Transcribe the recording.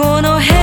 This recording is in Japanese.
この辺